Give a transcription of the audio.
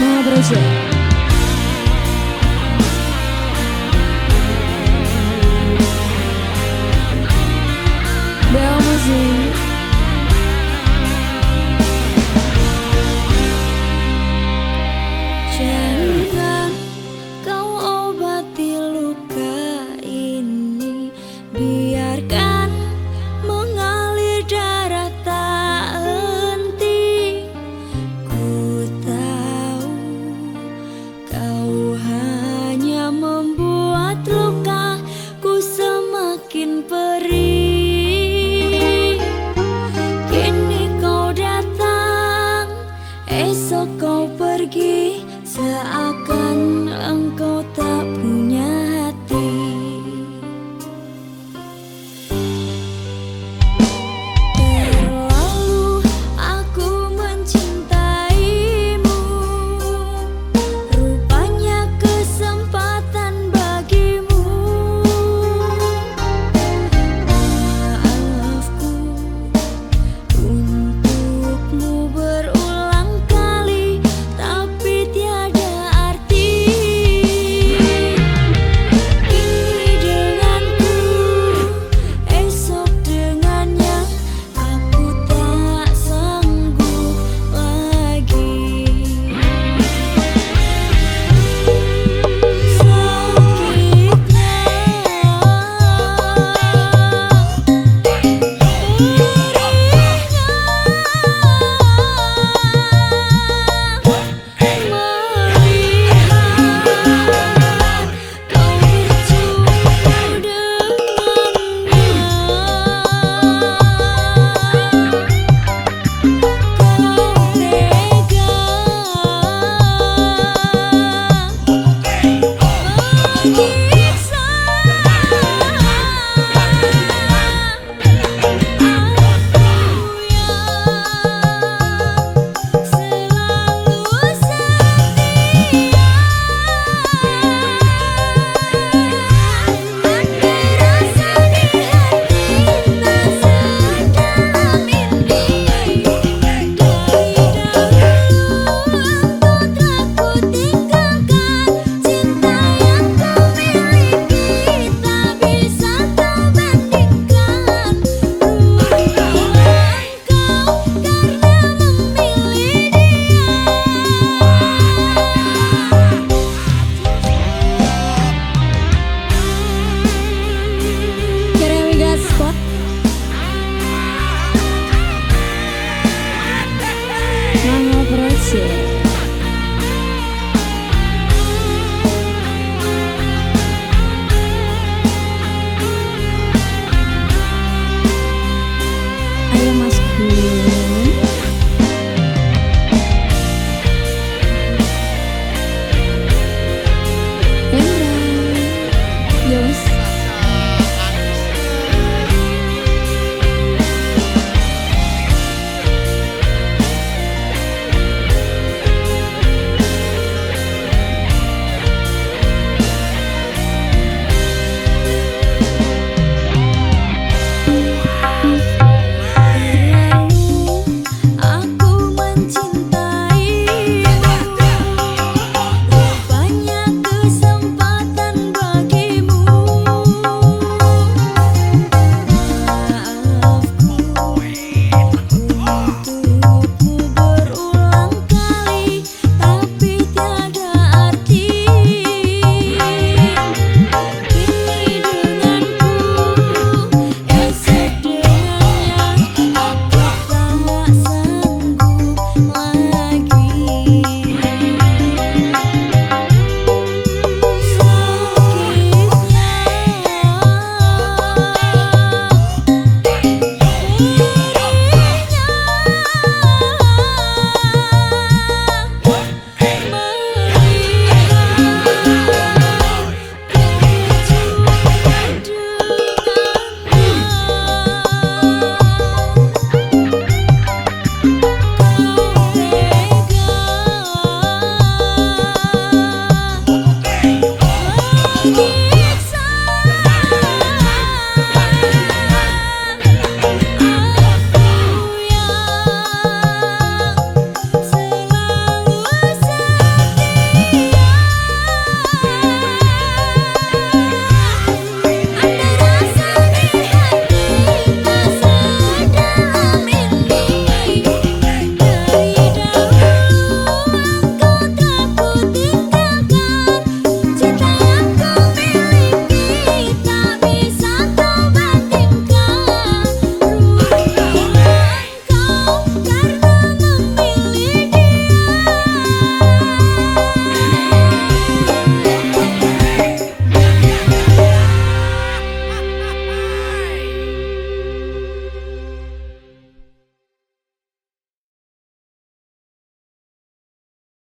на друзья. Esok kau pergi seakan engkau tak Доброте.